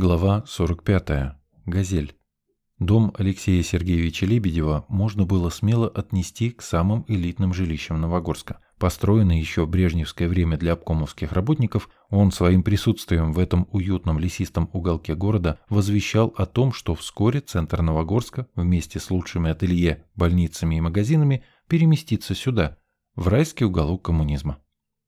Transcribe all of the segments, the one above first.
Глава 45. Газель. Дом Алексея Сергеевича Лебедева можно было смело отнести к самым элитным жилищам Новогорска. Построенный еще в брежневское время для обкомовских работников, он своим присутствием в этом уютном лесистом уголке города возвещал о том, что вскоре центр Новогорска вместе с лучшими ателье, больницами и магазинами переместится сюда, в райский уголок коммунизма.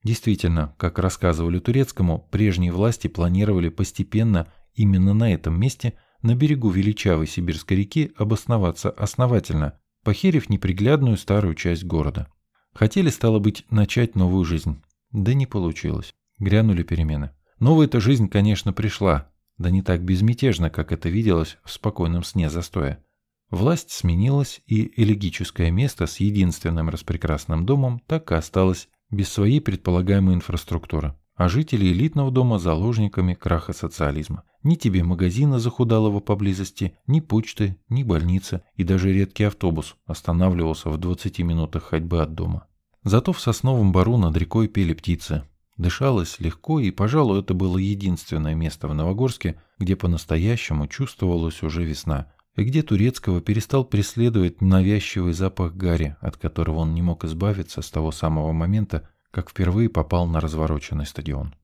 Действительно, как рассказывали турецкому, прежние власти планировали постепенно именно на этом месте, на берегу величавой сибирской реки, обосноваться основательно, похерив неприглядную старую часть города. Хотели, стало быть, начать новую жизнь. Да не получилось. Грянули перемены. Новая-то жизнь, конечно, пришла, да не так безмятежно, как это виделось в спокойном сне застоя. Власть сменилась, и элегическое место с единственным распрекрасным домом так и осталось без своей предполагаемой инфраструктуры а жители элитного дома заложниками краха социализма. Ни тебе магазина захудалого поблизости, ни почты, ни больницы и даже редкий автобус останавливался в 20 минутах ходьбы от дома. Зато в сосновом бару над рекой пели птицы. Дышалось легко, и, пожалуй, это было единственное место в Новогорске, где по-настоящему чувствовалась уже весна, и где Турецкого перестал преследовать навязчивый запах гари, от которого он не мог избавиться с того самого момента, как впервые попал на развороченный стадион.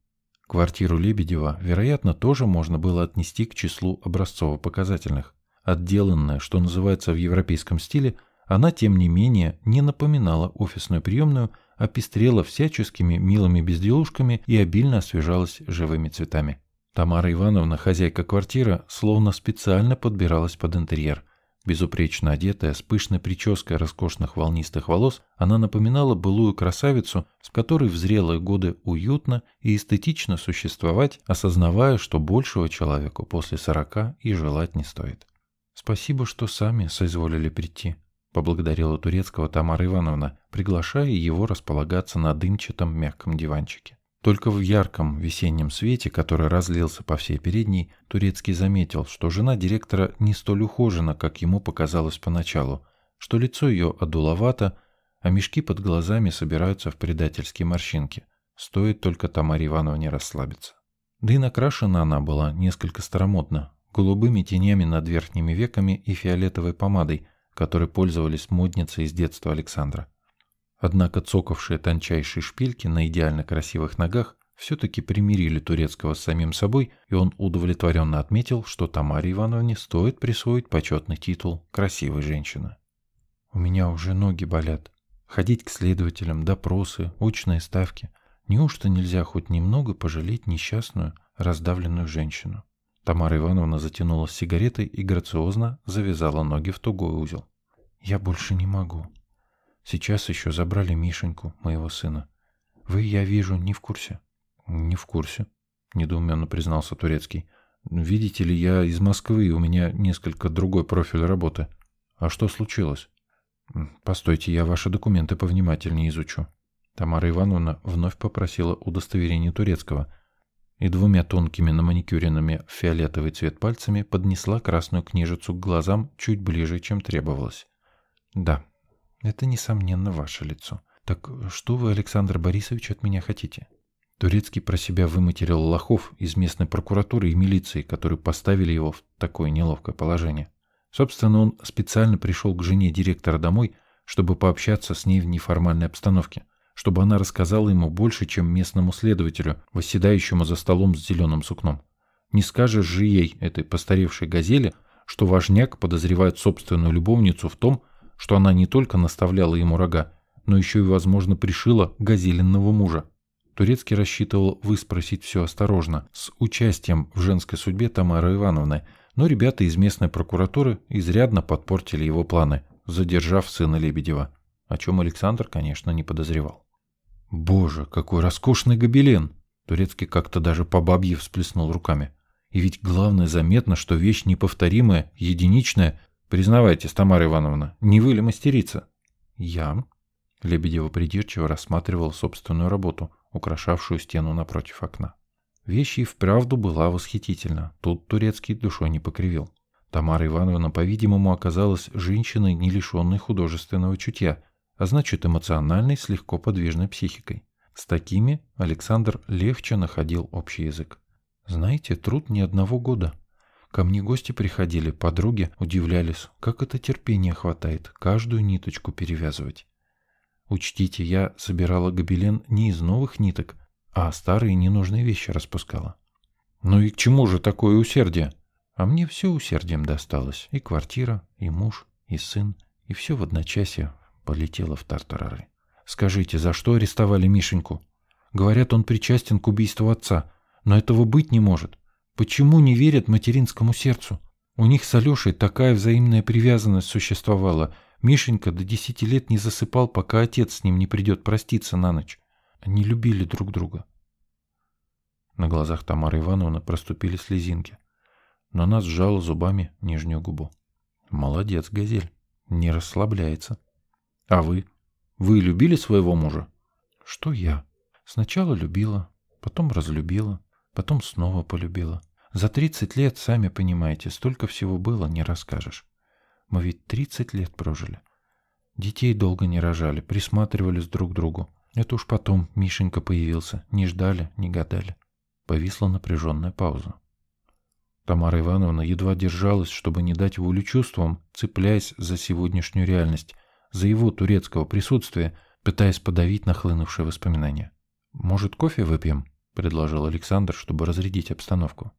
Квартиру Лебедева, вероятно, тоже можно было отнести к числу образцово-показательных. Отделанная, что называется в европейском стиле, она, тем не менее, не напоминала офисную приемную, а пестрела всяческими милыми безделушками и обильно освежалась живыми цветами. Тамара Ивановна, хозяйка квартиры, словно специально подбиралась под интерьер – Безупречно одетая, с пышной прической роскошных волнистых волос, она напоминала былую красавицу, с которой в зрелые годы уютно и эстетично существовать, осознавая, что большего человеку после сорока и желать не стоит. «Спасибо, что сами соизволили прийти», — поблагодарила турецкого Тамара Ивановна, приглашая его располагаться на дымчатом мягком диванчике. Только в ярком весеннем свете, который разлился по всей передней, Турецкий заметил, что жена директора не столь ухожена, как ему показалось поначалу, что лицо ее одуловато, а мешки под глазами собираются в предательские морщинки. Стоит только Тамаре Ивановне расслабиться. Да и накрашена она была несколько старомодно, голубыми тенями над верхними веками и фиолетовой помадой, которой пользовались модницы из детства Александра. Однако цокавшие тончайшие шпильки на идеально красивых ногах все-таки примирили турецкого с самим собой, и он удовлетворенно отметил, что Тамаре Ивановне стоит присвоить почетный титул «красивой женщины». «У меня уже ноги болят. Ходить к следователям, допросы, очные ставки. Неужто нельзя хоть немного пожалеть несчастную, раздавленную женщину?» Тамара Ивановна затянула сигаретой и грациозно завязала ноги в тугой узел. «Я больше не могу. Сейчас еще забрали Мишеньку, моего сына. Вы, я вижу, не в курсе. Не в курсе, недоуменно признался Турецкий. Видите ли, я из Москвы, у меня несколько другой профиль работы. А что случилось? Постойте, я ваши документы повнимательнее изучу. Тамара Ивановна вновь попросила удостоверение турецкого и двумя тонкими наманикюренными в фиолетовый цвет пальцами поднесла красную книжицу к глазам чуть ближе, чем требовалось. Да, это, несомненно, ваше лицо. Так что вы, Александр Борисович, от меня хотите? Турецкий про себя выматерил лохов из местной прокуратуры и милиции, которые поставили его в такое неловкое положение. Собственно, он специально пришел к жене директора домой, чтобы пообщаться с ней в неформальной обстановке, чтобы она рассказала ему больше, чем местному следователю, восседающему за столом с зеленым сукном. Не скажешь же ей, этой постаревшей газели, что важняк подозревает собственную любовницу в том, что она не только наставляла ему рога, но еще и, возможно, пришила газеленного мужа. Турецкий рассчитывал выспросить все осторожно, с участием в женской судьбе Тамары Ивановны, но ребята из местной прокуратуры изрядно подпортили его планы, задержав сына Лебедева, о чем Александр, конечно, не подозревал. «Боже, какой роскошный гобелен!» Турецкий как-то даже по бабье всплеснул руками. И ведь главное заметно, что вещь неповторимая, единичная, Признавайтесь, Тамара Ивановна, не вы ли мастерица? Я. Лебедева придирчиво рассматривал собственную работу, украшавшую стену напротив окна. Вещь и вправду была восхитительна. Тут турецкий душой не покривил. Тамара Ивановна, по-видимому, оказалась женщиной, не лишенной художественного чутья, а значит эмоциональной, слегка подвижной психикой. С такими Александр легче находил общий язык. Знаете, труд не одного года. Ко мне гости приходили, подруги удивлялись, как это терпения хватает, каждую ниточку перевязывать. Учтите, я собирала гобелен не из новых ниток, а старые ненужные вещи распускала. Ну и к чему же такое усердие? А мне все усердием досталось. И квартира, и муж, и сын, и все в одночасье полетело в тартарары. Скажите, за что арестовали Мишеньку? Говорят, он причастен к убийству отца, но этого быть не может. Почему не верят материнскому сердцу? У них с Алешей такая взаимная привязанность существовала. Мишенька до десяти лет не засыпал, пока отец с ним не придет проститься на ночь. Они любили друг друга. На глазах Тамары Ивановны проступили слезинки. Но она сжала зубами нижнюю губу. Молодец, Газель. Не расслабляется. А вы? Вы любили своего мужа? Что я? Сначала любила, потом разлюбила, потом снова полюбила. За 30 лет, сами понимаете, столько всего было, не расскажешь. Мы ведь 30 лет прожили. Детей долго не рожали, присматривались друг к другу. Это уж потом Мишенька появился. Не ждали, не гадали. Повисла напряженная пауза. Тамара Ивановна едва держалась, чтобы не дать волю чувствам, цепляясь за сегодняшнюю реальность, за его турецкого присутствия, пытаясь подавить нахлынувшие воспоминания. «Может, кофе выпьем?» – предложил Александр, чтобы разрядить обстановку.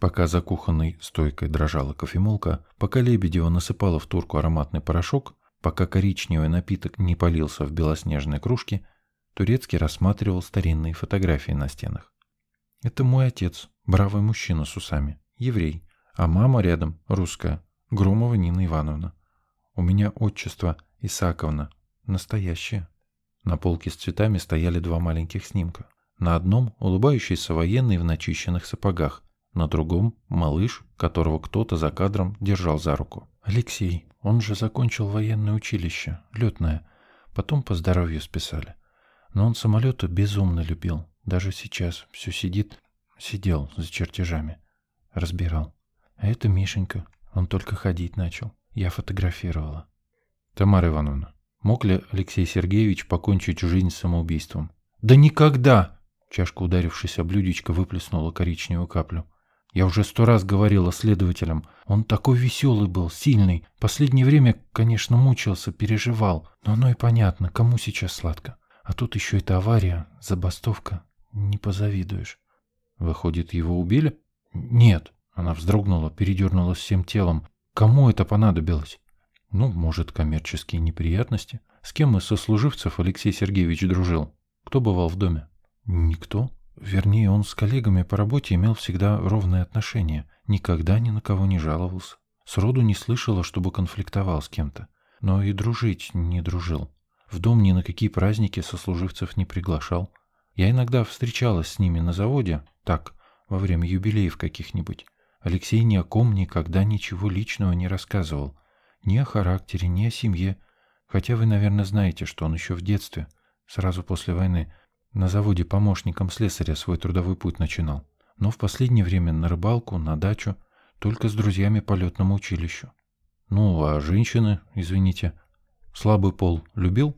Пока за кухонной стойкой дрожала кофемолка, пока Лебедева насыпала в турку ароматный порошок, пока коричневый напиток не полился в белоснежной кружке, Турецкий рассматривал старинные фотографии на стенах. «Это мой отец, бравый мужчина с усами, еврей, а мама рядом, русская, Громова Нина Ивановна. У меня отчество Исаковна, настоящее». На полке с цветами стояли два маленьких снимка. На одном улыбающийся военный в начищенных сапогах, на другом — малыш, которого кто-то за кадром держал за руку. «Алексей, он же закончил военное училище, летное. Потом по здоровью списали. Но он самолеты безумно любил. Даже сейчас все сидит, сидел за чертежами. Разбирал. А это Мишенька. Он только ходить начал. Я фотографировала. Тамара Ивановна, мог ли Алексей Сергеевич покончить жизнь самоубийством? Да никогда! Чашка, ударившись о блюдечко, выплеснула коричневую каплю. Я уже сто раз говорила следователям. Он такой веселый был, сильный. Последнее время, конечно, мучился, переживал. Но оно и понятно, кому сейчас сладко. А тут еще эта авария, забастовка. Не позавидуешь. Выходит, его убили? Нет. Она вздрогнула, передернулась всем телом. Кому это понадобилось? Ну, может, коммерческие неприятности. С кем из сослуживцев Алексей Сергеевич дружил? Кто бывал в доме? Никто. Вернее, он с коллегами по работе имел всегда ровные отношения, никогда ни на кого не жаловался. Сроду не слышала, чтобы конфликтовал с кем-то. Но и дружить не дружил. В дом ни на какие праздники сослуживцев не приглашал. Я иногда встречалась с ними на заводе, так, во время юбилеев каких-нибудь. Алексей ни о ком никогда ничего личного не рассказывал. Ни о характере, ни о семье. Хотя вы, наверное, знаете, что он еще в детстве, сразу после войны, на заводе помощником слесаря свой трудовой путь начинал, но в последнее время на рыбалку, на дачу, только с друзьями по летному училищу. Ну, а женщины, извините, слабый пол любил?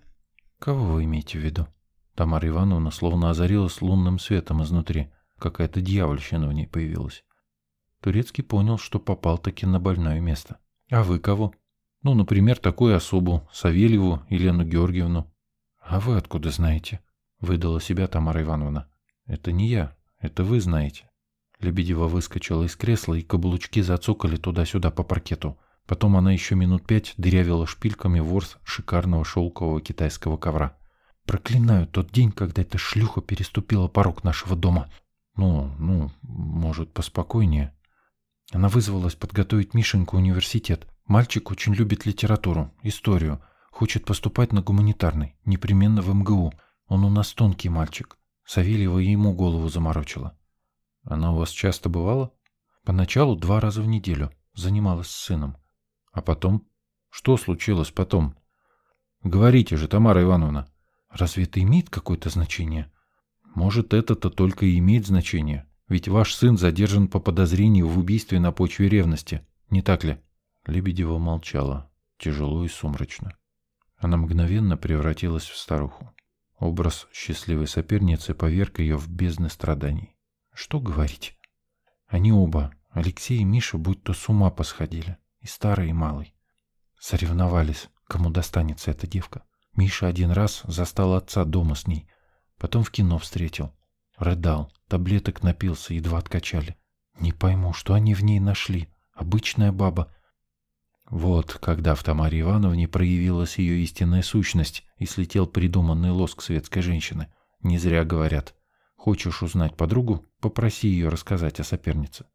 Кого вы имеете в виду? Тамара Ивановна словно озарилась лунным светом изнутри. Какая-то дьявольщина в ней появилась. Турецкий понял, что попал таки на больное место. А вы кого? Ну, например, такую особу, Савельеву Елену Георгиевну. А вы откуда знаете? Выдала себя Тамара Ивановна. «Это не я, это вы знаете». Лебедева выскочила из кресла, и каблучки зацокали туда-сюда по паркету. Потом она еще минут пять дырявила шпильками ворс шикарного шелкового китайского ковра. «Проклинаю тот день, когда эта шлюха переступила порог нашего дома». «Ну, ну, может, поспокойнее». Она вызвалась подготовить Мишеньку университет. Мальчик очень любит литературу, историю. Хочет поступать на гуманитарный, непременно в МГУ. Он у нас тонкий мальчик. Савельева ему голову заморочила. Она у вас часто бывала? Поначалу два раза в неделю. Занималась с сыном. А потом? Что случилось потом? Говорите же, Тамара Ивановна. Разве это имеет какое-то значение? Может, это-то только и имеет значение. Ведь ваш сын задержан по подозрению в убийстве на почве ревности. Не так ли? Лебедева молчала, тяжело и сумрачно. Она мгновенно превратилась в старуху. Образ счастливой соперницы поверг ее в бездны страданий. Что говорить? Они оба, Алексей и Миша, будто с ума посходили. И старый, и малый. Соревновались, кому достанется эта девка. Миша один раз застал отца дома с ней. Потом в кино встретил. Рыдал, таблеток напился, едва откачали. Не пойму, что они в ней нашли. Обычная баба. Вот, когда в Тамаре Ивановне проявилась ее истинная сущность и слетел придуманный лоск светской женщины. Не зря говорят. Хочешь узнать подругу, попроси ее рассказать о сопернице.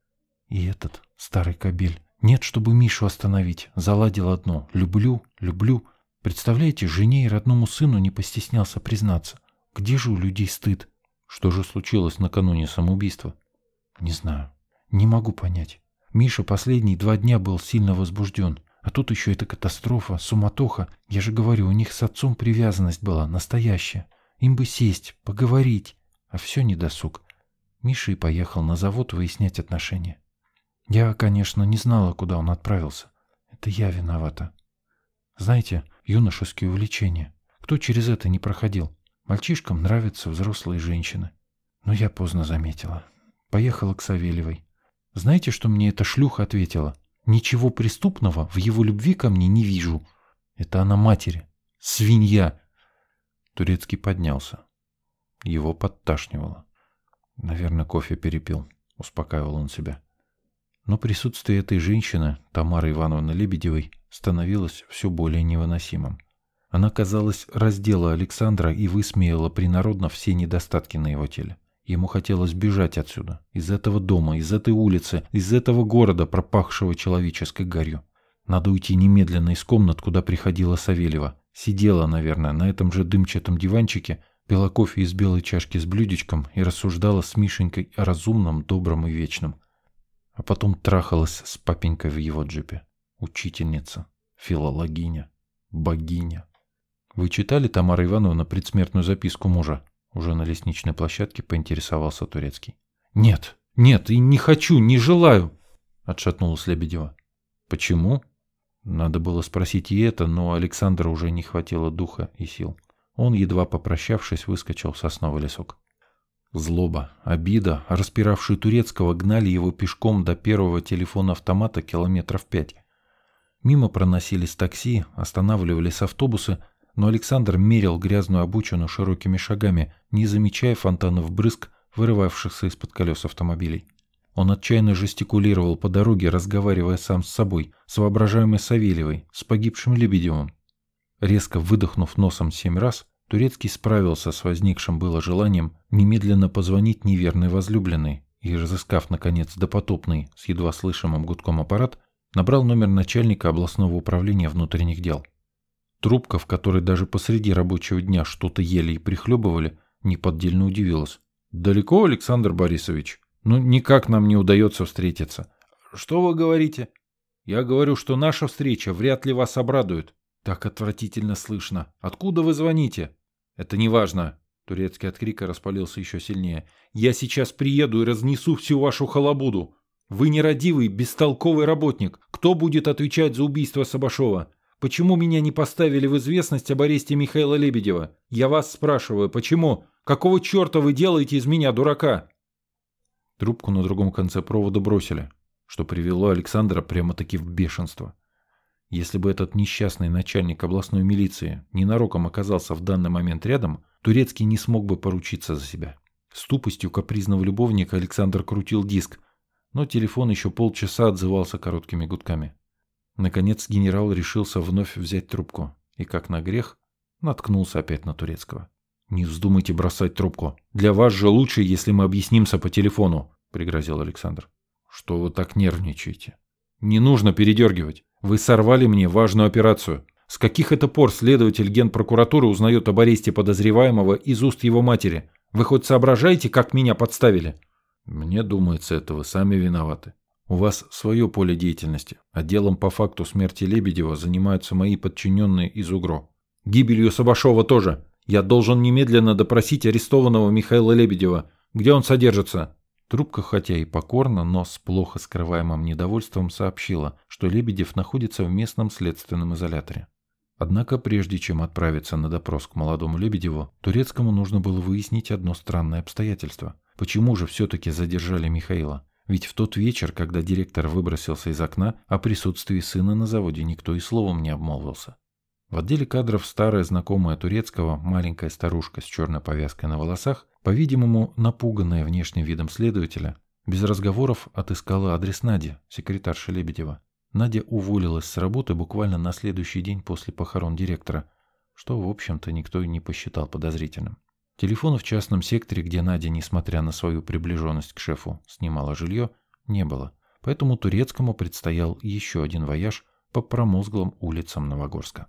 И этот, старый кобель, нет, чтобы Мишу остановить, заладил одно. Люблю, люблю. Представляете, жене и родному сыну не постеснялся признаться. Где же у людей стыд? Что же случилось накануне самоубийства? Не знаю. Не могу понять. Миша последние два дня был сильно возбужден. А тут еще эта катастрофа, суматоха. Я же говорю, у них с отцом привязанность была, настоящая. Им бы сесть, поговорить. А все не досуг. Миша и поехал на завод выяснять отношения. Я, конечно, не знала, куда он отправился. Это я виновата. Знаете, юношеские увлечения. Кто через это не проходил? Мальчишкам нравятся взрослые женщины. Но я поздно заметила. Поехала к Савельевой. Знаете, что мне эта шлюха ответила? Ничего преступного в его любви ко мне не вижу. Это она матери. Свинья. Турецкий поднялся. Его подташнивало. Наверное, кофе перепил, успокаивал он себя. Но присутствие этой женщины, Тамары Ивановны Лебедевой, становилось все более невыносимым. Она, казалось, раздела Александра и высмеяла принародно все недостатки на его теле. Ему хотелось бежать отсюда, из этого дома, из этой улицы, из этого города, пропахшего человеческой гарью. Надо уйти немедленно из комнат, куда приходила Савельева. Сидела, наверное, на этом же дымчатом диванчике, пила кофе из белой чашки с блюдечком и рассуждала с Мишенькой о разумном, добром и вечном. А потом трахалась с папенькой в его джипе. Учительница, филологиня, богиня. Вы читали, Тамара Ивановна, предсмертную записку мужа? Уже на лестничной площадке поинтересовался Турецкий. Нет, нет, и не хочу, не желаю, отшатнулась Лебедева. Почему? Надо было спросить и это, но Александра уже не хватило духа и сил. Он, едва попрощавшись, выскочил в сосновый лесок. Злоба, обида, распиравшие турецкого, гнали его пешком до первого телефона-автомата километров пять. Мимо проносились такси, останавливались автобусы, но Александр мерил грязную обочину широкими шагами, не замечая фонтанов брызг, вырывавшихся из-под колес автомобилей. Он отчаянно жестикулировал по дороге, разговаривая сам с собой, с воображаемой Савельевой, с погибшим Лебедевым. Резко выдохнув носом семь раз, Турецкий справился с возникшим было желанием немедленно позвонить неверной возлюбленной и, разыскав, наконец, допотопный с едва слышимым гудком аппарат, набрал номер начальника областного управления внутренних дел. Трубка, в которой даже посреди рабочего дня что-то ели и прихлебывали, неподдельно удивилась. «Далеко, Александр Борисович? Ну, никак нам не удается встретиться». «Что вы говорите?» «Я говорю, что наша встреча вряд ли вас обрадует. Так отвратительно слышно. Откуда вы звоните? Это не важно. Турецкий от крика распалился еще сильнее. Я сейчас приеду и разнесу всю вашу халабуду. Вы нерадивый, бестолковый работник. Кто будет отвечать за убийство Сабашова? Почему меня не поставили в известность об аресте Михаила Лебедева? Я вас спрашиваю, почему? Какого черта вы делаете из меня дурака? Трубку на другом конце провода бросили, что привело Александра прямо-таки в бешенство. Если бы этот несчастный начальник областной милиции ненароком оказался в данный момент рядом, Турецкий не смог бы поручиться за себя. С тупостью капризного любовника Александр крутил диск, но телефон еще полчаса отзывался короткими гудками. Наконец генерал решился вновь взять трубку и, как на грех, наткнулся опять на Турецкого. «Не вздумайте бросать трубку. Для вас же лучше, если мы объяснимся по телефону», — пригрозил Александр. «Что вы так нервничаете? Не нужно передергивать. Вы сорвали мне важную операцию. С каких это пор следователь генпрокуратуры узнает об аресте подозреваемого из уст его матери? Вы хоть соображаете, как меня подставили? Мне думается, это вы сами виноваты. У вас свое поле деятельности, а делом по факту смерти Лебедева занимаются мои подчиненные из УГРО. Гибелью Сабашова тоже. Я должен немедленно допросить арестованного Михаила Лебедева. Где он содержится? Трубка, хотя и покорно, но с плохо скрываемым недовольством сообщила, что Лебедев находится в местном следственном изоляторе. Однако, прежде чем отправиться на допрос к молодому Лебедеву, Турецкому нужно было выяснить одно странное обстоятельство. Почему же все-таки задержали Михаила? Ведь в тот вечер, когда директор выбросился из окна, о присутствии сына на заводе никто и словом не обмолвился. В отделе кадров старая знакомая турецкого, маленькая старушка с черной повязкой на волосах, по-видимому, напуганная внешним видом следователя, без разговоров отыскала адрес Нади, секретарши Лебедева. Надя уволилась с работы буквально на следующий день после похорон директора, что, в общем-то, никто и не посчитал подозрительным. Телефона в частном секторе, где Надя, несмотря на свою приближенность к шефу, снимала жилье, не было. Поэтому Турецкому предстоял еще один вояж по промозглым улицам Новогорска.